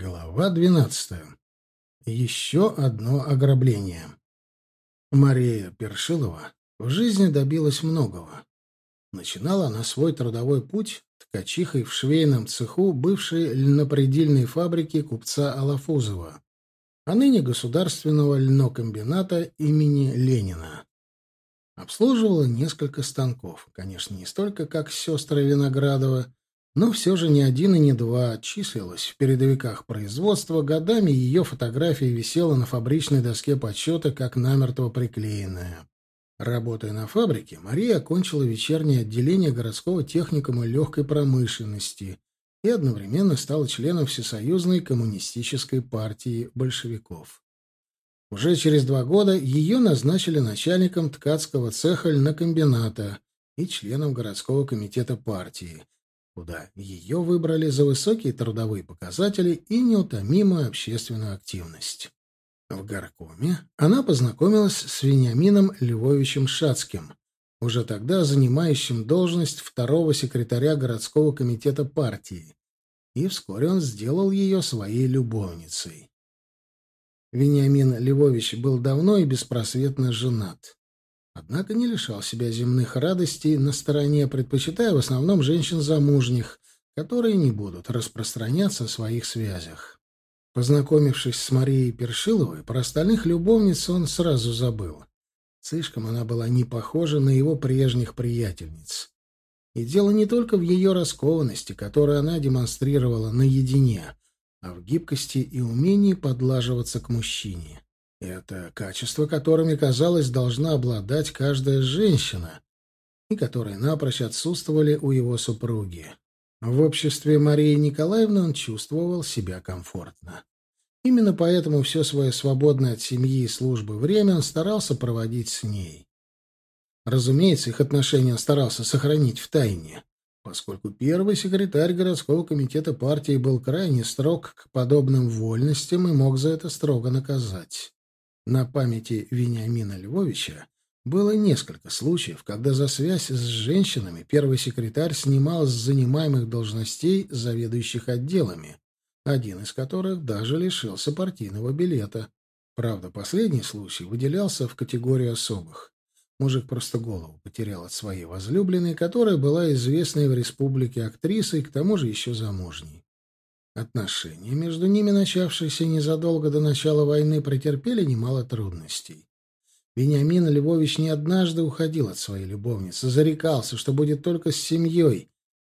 Глава двенадцатая. Еще одно ограбление. Мария Першилова в жизни добилась многого. Начинала она свой трудовой путь ткачихой в швейном цеху бывшей льнопредельной фабрики купца Алафузова, а ныне государственного льнокомбината имени Ленина. Обслуживала несколько станков, конечно, не столько, как сестры Виноградова, но все же не один и не два числилась в передовиках производства, годами ее фотография висела на фабричной доске подсчета, как намертво приклеенная. Работая на фабрике, Мария окончила вечернее отделение городского техникума легкой промышленности и одновременно стала членом Всесоюзной коммунистической партии большевиков. Уже через два года ее назначили начальником ткацкого цеха льнокомбината и членом городского комитета партии, куда ее выбрали за высокие трудовые показатели и неутомимую общественную активность. В горкоме она познакомилась с Вениамином Львовичем Шацким, уже тогда занимающим должность второго секретаря городского комитета партии, и вскоре он сделал ее своей любовницей. Вениамин Львович был давно и беспросветно женат. Однако не лишал себя земных радостей на стороне, предпочитая в основном женщин замужних, которые не будут распространяться о своих связях. Познакомившись с Марией Першиловой, про остальных любовниц он сразу забыл. Слишком она была не похожа на его прежних приятельниц. И дело не только в ее раскованности, которую она демонстрировала наедине, а в гибкости и умении подлаживаться к мужчине. Это качество, которыми, казалось, должна обладать каждая женщина, и которые напрочь отсутствовали у его супруги. В обществе Марии Николаевны он чувствовал себя комфортно. Именно поэтому все свое свободное от семьи и службы время он старался проводить с ней. Разумеется, их отношения он старался сохранить в тайне, поскольку первый секретарь городского комитета партии был крайне строг к подобным вольностям и мог за это строго наказать. На памяти Вениамина Львовича было несколько случаев, когда за связь с женщинами первый секретарь снимал с занимаемых должностей заведующих отделами, один из которых даже лишился партийного билета. Правда, последний случай выделялся в категорию особых. Мужик просто голову потерял от своей возлюбленной, которая была известной в республике актрисой, к тому же еще замужней. Отношения между ними, начавшиеся незадолго до начала войны, претерпели немало трудностей. Вениамин Львович не однажды уходил от своей любовницы, зарекался, что будет только с семьей,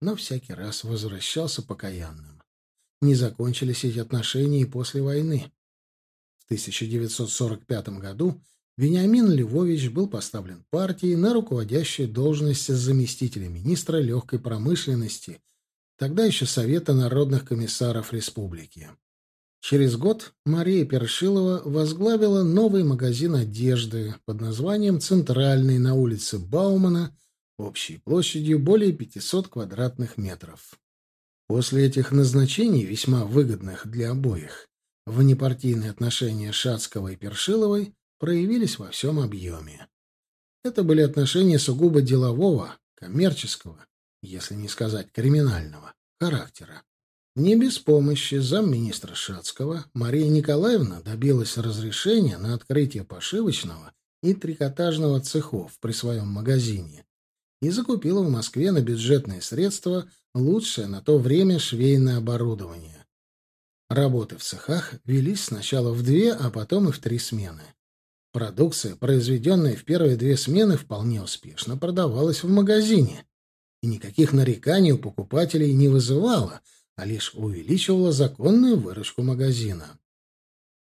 но всякий раз возвращался покаянным. Не закончились эти отношения и после войны. В 1945 году Вениамин Львович был поставлен партией на руководящую должность заместителя министра легкой промышленности – тогда еще Совета народных комиссаров республики. Через год Мария Першилова возглавила новый магазин одежды под названием «Центральный» на улице Баумана общей площадью более 500 квадратных метров. После этих назначений, весьма выгодных для обоих, внепартийные отношения Шацкого и Першиловой проявились во всем объеме. Это были отношения сугубо делового, коммерческого если не сказать криминального, характера. Не без помощи замминистра Шацкого Мария Николаевна добилась разрешения на открытие пошивочного и трикотажного цехов при своем магазине и закупила в Москве на бюджетные средства лучшее на то время швейное оборудование. Работы в цехах велись сначала в две, а потом и в три смены. Продукция, произведенная в первые две смены, вполне успешно продавалась в магазине, и никаких нареканий у покупателей не вызывала, а лишь увеличивала законную выручку магазина.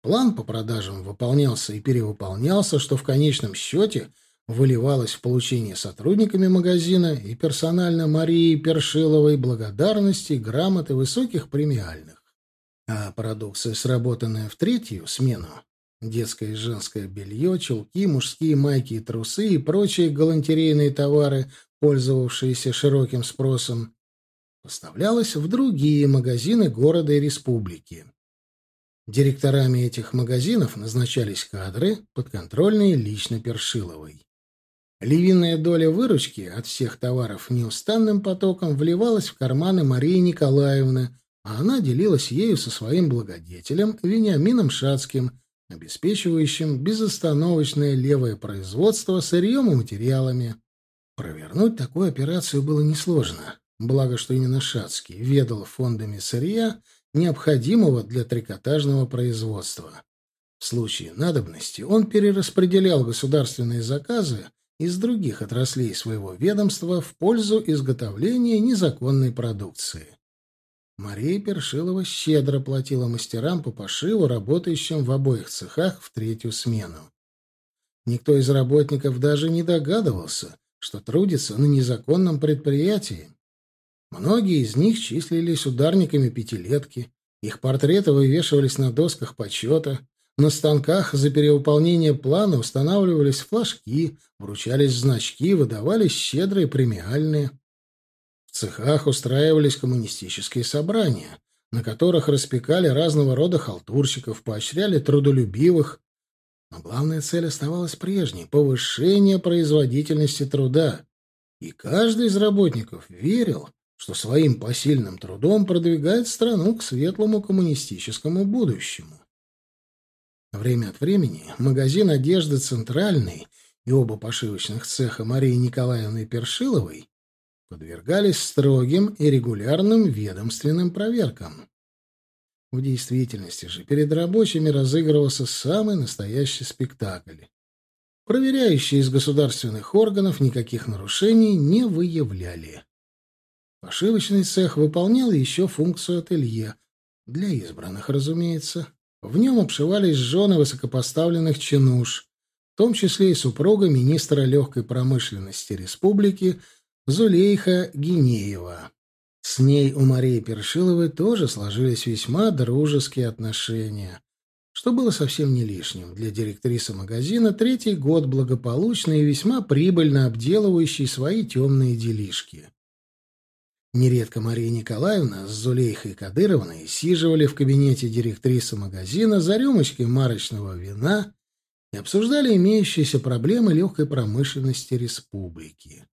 План по продажам выполнялся и перевыполнялся, что в конечном счете выливалось в получение сотрудниками магазина и персонально Марии Першиловой благодарности, грамоты высоких премиальных. А продукция, сработанная в третью смену, детское и женское белье, чулки, мужские майки и трусы и прочие галантерейные товары, пользовавшиеся широким спросом, поставлялась в другие магазины города и республики. Директорами этих магазинов назначались кадры, подконтрольные лично Першиловой. Львиная доля выручки от всех товаров неустанным потоком вливалась в карманы Марии Николаевны, а она делилась ею со своим благодетелем Вениамином Шацким, обеспечивающим безостановочное левое производство сырьем и материалами. Провернуть такую операцию было несложно, благо что именно Шацкий ведал фондами сырья, необходимого для трикотажного производства. В случае надобности он перераспределял государственные заказы из других отраслей своего ведомства в пользу изготовления незаконной продукции. Мария Першилова щедро платила мастерам по пошиву, работающим в обоих цехах в третью смену. Никто из работников даже не догадывался, что трудится на незаконном предприятии. Многие из них числились ударниками пятилетки, их портреты вывешивались на досках почета, на станках за перевыполнение плана устанавливались флажки, вручались значки, выдавались щедрые премиальные. Цехах устраивались коммунистические собрания, на которых распекали разного рода халтурщиков, поощряли трудолюбивых. Но главная цель оставалась прежней — повышение производительности труда. И каждый из работников верил, что своим посильным трудом продвигает страну к светлому коммунистическому будущему. Время от времени магазин одежды «Центральный» и оба пошивочных цеха Марии Николаевны Першиловой подвергались строгим и регулярным ведомственным проверкам. В действительности же перед рабочими разыгрывался самый настоящий спектакль. Проверяющие из государственных органов никаких нарушений не выявляли. Пошивочный цех выполнял еще функцию ателье, для избранных, разумеется. В нем обшивались жены высокопоставленных чинуш, в том числе и супруга министра легкой промышленности республики Зулейха Гинеева. С ней у Марии Першиловой тоже сложились весьма дружеские отношения, что было совсем не лишним для директрисы магазина третий год благополучно и весьма прибыльно обделывающей свои темные делишки. Нередко Мария Николаевна с Зулейхой Кадыровной сиживали в кабинете директрисы магазина за рюмочкой марочного вина и обсуждали имеющиеся проблемы легкой промышленности республики.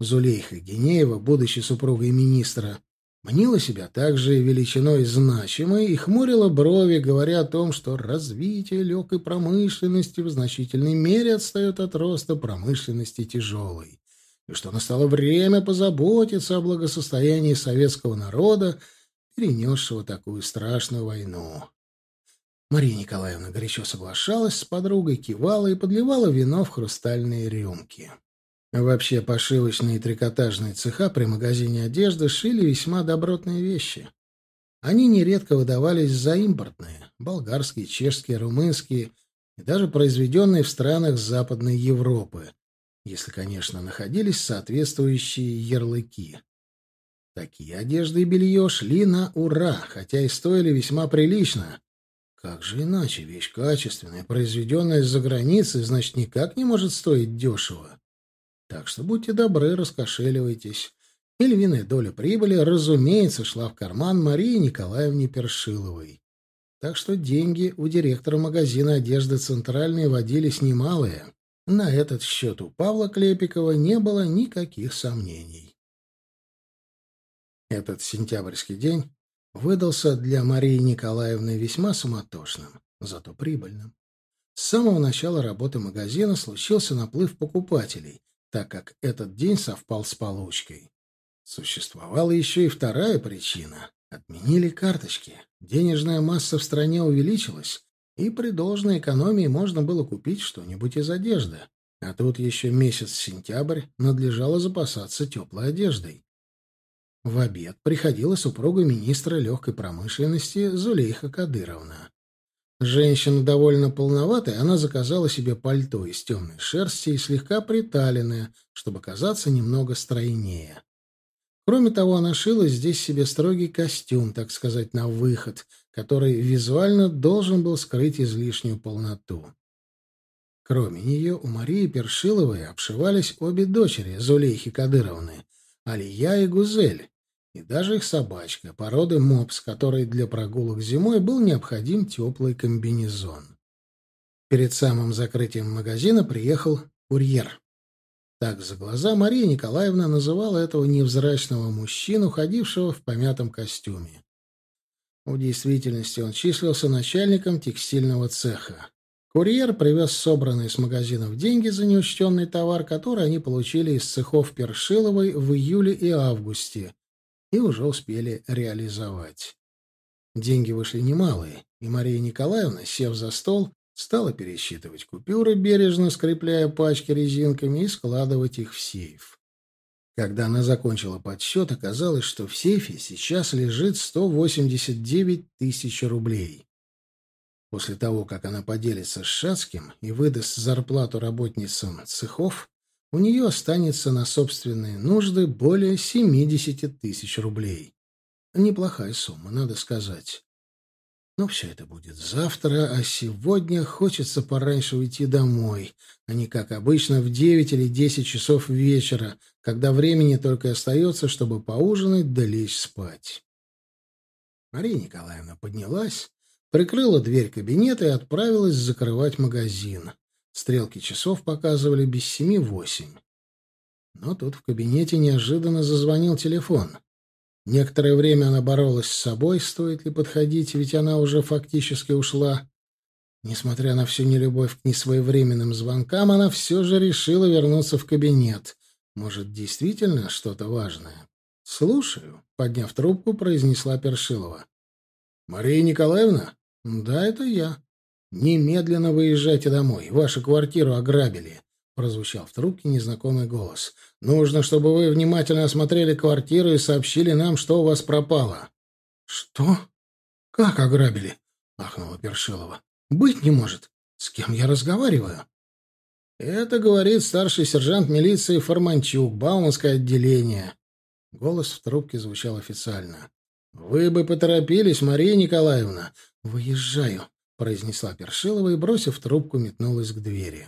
Зулейха Генеева, будучи супругой министра, мнила себя также величиной значимой и хмурила брови, говоря о том, что развитие легкой промышленности в значительной мере отстает от роста промышленности тяжелой, и что настало время позаботиться о благосостоянии советского народа, перенесшего такую страшную войну. Мария Николаевна горячо соглашалась с подругой, кивала и подливала вино в хрустальные рюмки. Вообще, пошивочные и трикотажные цеха при магазине одежды шили весьма добротные вещи. Они нередко выдавались за импортные — болгарские, чешские, румынские и даже произведенные в странах Западной Европы, если, конечно, находились соответствующие ярлыки. Такие одежды и белье шли на ура, хотя и стоили весьма прилично. Как же иначе? Вещь качественная, произведенная из-за границы, значит, никак не может стоить дешево. Так что будьте добры, раскошеливайтесь. И львиная доля прибыли, разумеется, шла в карман Марии Николаевне Першиловой. Так что деньги у директора магазина одежды «Центральной» водились немалые. На этот счет у Павла Клепикова не было никаких сомнений. Этот сентябрьский день выдался для Марии Николаевны весьма суматошным, зато прибыльным. С самого начала работы магазина случился наплыв покупателей, так как этот день совпал с получкой. Существовала еще и вторая причина. Отменили карточки. Денежная масса в стране увеличилась, и при должной экономии можно было купить что-нибудь из одежды. А тут еще месяц сентябрь надлежало запасаться теплой одеждой. В обед приходила супруга министра легкой промышленности Зулейха Кадыровна. Женщина довольно полноватая, она заказала себе пальто из темной шерсти и слегка приталенное, чтобы казаться немного стройнее. Кроме того, она шила здесь себе строгий костюм, так сказать, на выход, который визуально должен был скрыть излишнюю полноту. Кроме нее, у Марии Першиловой обшивались обе дочери Зулейхи Кадыровны, Алия и Гузель, и даже их собачка, породы мопс, которой для прогулок зимой был необходим теплый комбинезон. Перед самым закрытием магазина приехал курьер. Так за глаза Мария Николаевна называла этого невзрачного мужчину, ходившего в помятом костюме. В действительности он числился начальником текстильного цеха. Курьер привез собранные с магазинов деньги за неучтенный товар, который они получили из цехов Першиловой в июле и августе, и уже успели реализовать. Деньги вышли немалые, и Мария Николаевна, сев за стол, стала пересчитывать купюры, бережно скрепляя пачки резинками и складывать их в сейф. Когда она закончила подсчет, оказалось, что в сейфе сейчас лежит 189 тысяч рублей. После того, как она поделится с Шацким и выдаст зарплату работницам цехов, у нее останется на собственные нужды более 70 тысяч рублей. Неплохая сумма, надо сказать. Но все это будет завтра, а сегодня хочется пораньше уйти домой, а не, как обычно, в девять или десять часов вечера, когда времени только остается, чтобы поужинать да лечь спать. Мария Николаевна поднялась, прикрыла дверь кабинета и отправилась закрывать магазин. Стрелки часов показывали без семи восемь. Но тут в кабинете неожиданно зазвонил телефон. Некоторое время она боролась с собой, стоит ли подходить, ведь она уже фактически ушла. Несмотря на всю нелюбовь к несвоевременным звонкам, она все же решила вернуться в кабинет. Может, действительно что-то важное? «Слушаю», — подняв трубку, произнесла Першилова. «Мария Николаевна?» «Да, это я. Немедленно выезжайте домой. Вашу квартиру ограбили», — прозвучал в трубке незнакомый голос. «Нужно, чтобы вы внимательно осмотрели квартиру и сообщили нам, что у вас пропало». «Что? Как ограбили?» — ахнула Першилова. «Быть не может. С кем я разговариваю?» «Это, говорит старший сержант милиции Форманчук, Бауманское отделение». Голос в трубке звучал официально. «Вы бы поторопились, Мария Николаевна. «Выезжаю», — произнесла Першилова и, бросив трубку, метнулась к двери.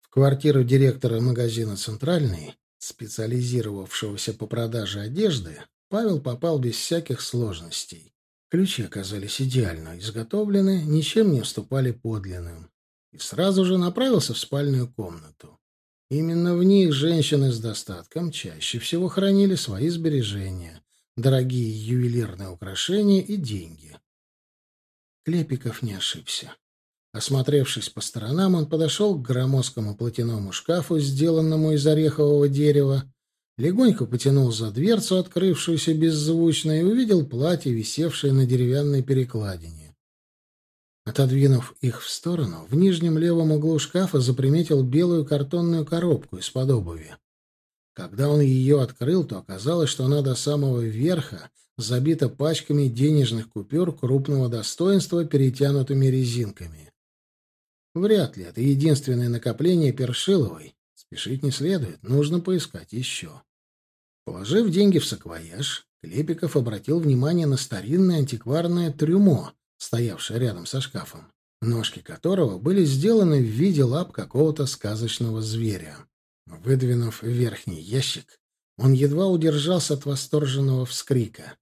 В квартиру директора магазина «Центральный», специализировавшегося по продаже одежды, Павел попал без всяких сложностей. Ключи оказались идеально изготовлены, ничем не уступали подлинным. И сразу же направился в спальную комнату. Именно в них женщины с достатком чаще всего хранили свои сбережения, дорогие ювелирные украшения и деньги. Клепиков не ошибся. Осмотревшись по сторонам, он подошел к громоздкому платяному шкафу, сделанному из орехового дерева, легонько потянул за дверцу, открывшуюся беззвучно, и увидел платье, висевшее на деревянной перекладине. Отодвинув их в сторону, в нижнем левом углу шкафа заприметил белую картонную коробку из-под обуви. Когда он ее открыл, то оказалось, что она до самого верха забита пачками денежных купюр крупного достоинства, перетянутыми резинками. Вряд ли это единственное накопление Першиловой. Спешить не следует, нужно поискать еще. Положив деньги в саквояж, Клепиков обратил внимание на старинное антикварное трюмо, стоявшее рядом со шкафом, ножки которого были сделаны в виде лап какого-то сказочного зверя. Выдвинув верхний ящик, он едва удержался от восторженного вскрика.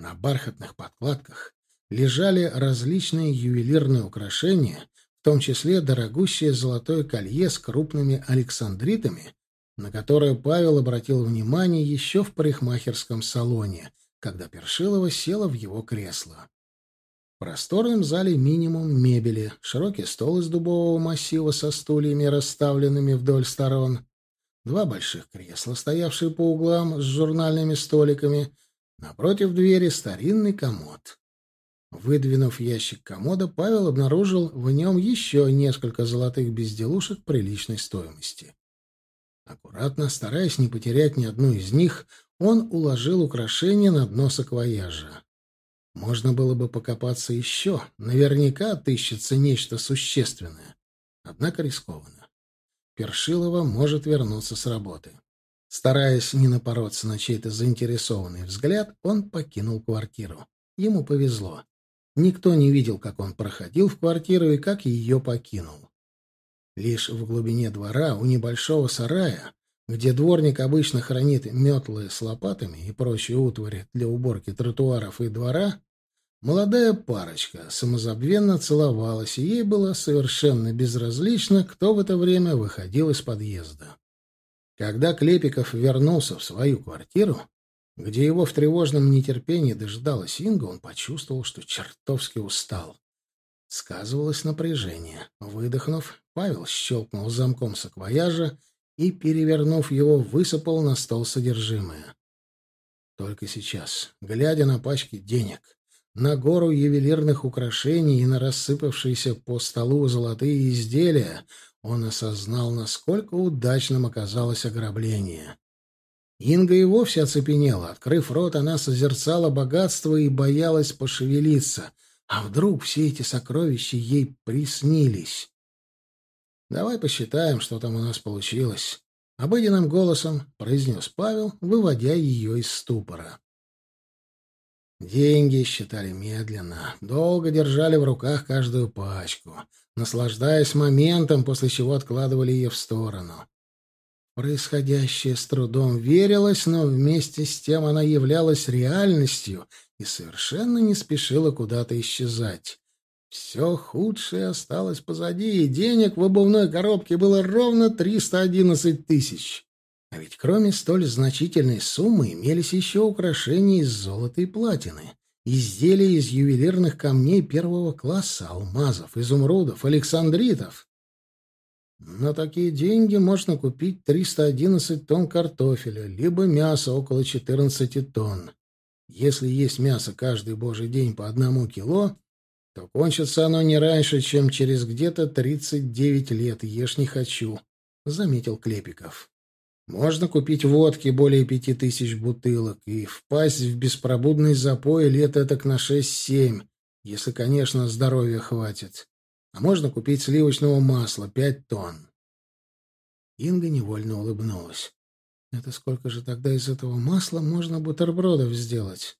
На бархатных подкладках лежали различные ювелирные украшения, в том числе дорогущее золотое колье с крупными александритами, на которое Павел обратил внимание еще в парикмахерском салоне, когда Першилова села в его кресло. В просторном зале минимум мебели, широкий стол из дубового массива со стульями, расставленными вдоль сторон, два больших кресла, стоявшие по углам с журнальными столиками — Напротив двери старинный комод. Выдвинув ящик комода, Павел обнаружил в нем еще несколько золотых безделушек приличной стоимости. Аккуратно, стараясь не потерять ни одну из них, он уложил украшения на дно саквояжа. Можно было бы покопаться еще, наверняка отыщется нечто существенное. Однако рискованно. Першилова может вернуться с работы. Стараясь не напороться на чей-то заинтересованный взгляд, он покинул квартиру. Ему повезло. Никто не видел, как он проходил в квартиру и как ее покинул. Лишь в глубине двора, у небольшого сарая, где дворник обычно хранит метлы с лопатами и прочие утвари для уборки тротуаров и двора, молодая парочка самозабвенно целовалась, и ей было совершенно безразлично, кто в это время выходил из подъезда. Когда Клепиков вернулся в свою квартиру, Где его в тревожном нетерпении дожидалась Инга, он почувствовал, что чертовски устал. Сказывалось напряжение. Выдохнув, Павел щелкнул замком саквояжа и, перевернув его, высыпал на стол содержимое. Только сейчас, глядя на пачки денег, на гору ювелирных украшений и на рассыпавшиеся по столу золотые изделия, он осознал, насколько удачным оказалось ограбление. Инга и вовсе оцепенела. Открыв рот, она созерцала богатство и боялась пошевелиться. А вдруг все эти сокровища ей приснились? «Давай посчитаем, что там у нас получилось», — обыденным голосом произнес Павел, выводя ее из ступора. Деньги считали медленно, долго держали в руках каждую пачку, наслаждаясь моментом, после чего откладывали ее в сторону. Происходящее с трудом верилось, но вместе с тем она являлась реальностью и совершенно не спешила куда-то исчезать. Все худшее осталось позади, и денег в обувной коробке было ровно 311 тысяч. А ведь кроме столь значительной суммы имелись еще украшения из золота и платины, изделия из ювелирных камней первого класса, алмазов, изумрудов, александритов. На такие деньги можно купить 311 тонн картофеля, либо мясо около 14 тонн. Если есть мясо каждый божий день по одному кило, то кончится оно не раньше, чем через где-то 39 лет. Ешь не хочу, — заметил Клепиков. Можно купить водки более пяти тысяч бутылок и впасть в беспробудный запой лет этак на шесть-семь, если, конечно, здоровья хватит. А можно купить сливочного масла пять тонн. Инга невольно улыбнулась. Это сколько же тогда из этого масла можно бутербродов сделать?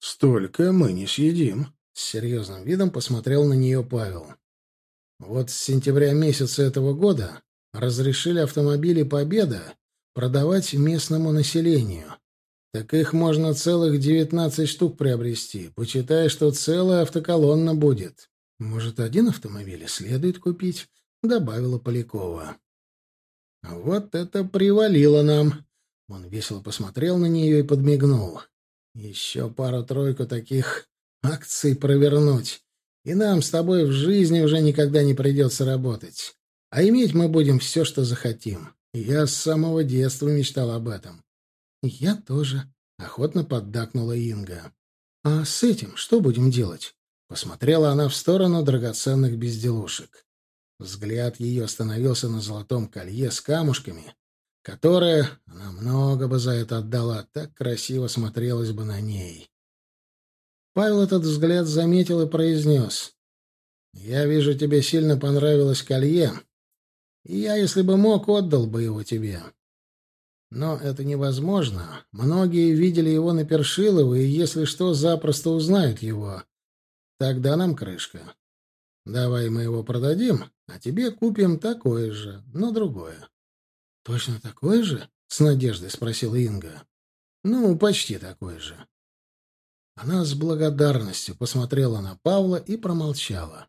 Столько мы не съедим. С серьезным видом посмотрел на нее Павел. Вот с сентября месяца этого года разрешили автомобили «Победа» продавать местному населению. Так их можно целых девятнадцать штук приобрести. Почитай, что целая автоколонна будет. Может, один автомобиль следует купить? Добавила Полякова. Вот это привалило нам. Он весело посмотрел на нее и подмигнул. Еще пару-тройку таких акций провернуть, и нам с тобой в жизни уже никогда не придется работать. А иметь мы будем все, что захотим. Я с самого детства мечтал об этом. Я тоже, охотно поддакнула Инга. А с этим что будем делать? Посмотрела она в сторону драгоценных безделушек. Взгляд ее остановился на золотом колье с камушками, которое, она много бы за это отдала, так красиво смотрелось бы на ней. Павел этот взгляд заметил и произнес. «Я вижу, тебе сильно понравилось колье, я, если бы мог, отдал бы его тебе. Но это невозможно. Многие видели его на Першилово, и, если что, запросто узнают его. Тогда нам крышка. Давай мы его продадим, а тебе купим такое же, но другое. — Точно такое же? — с надеждой спросила Инга. — Ну, почти такое же. Она с благодарностью посмотрела на Павла и промолчала.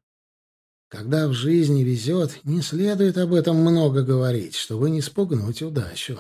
Когда в жизни везет, не следует об этом много говорить, чтобы не спугнуть удачу.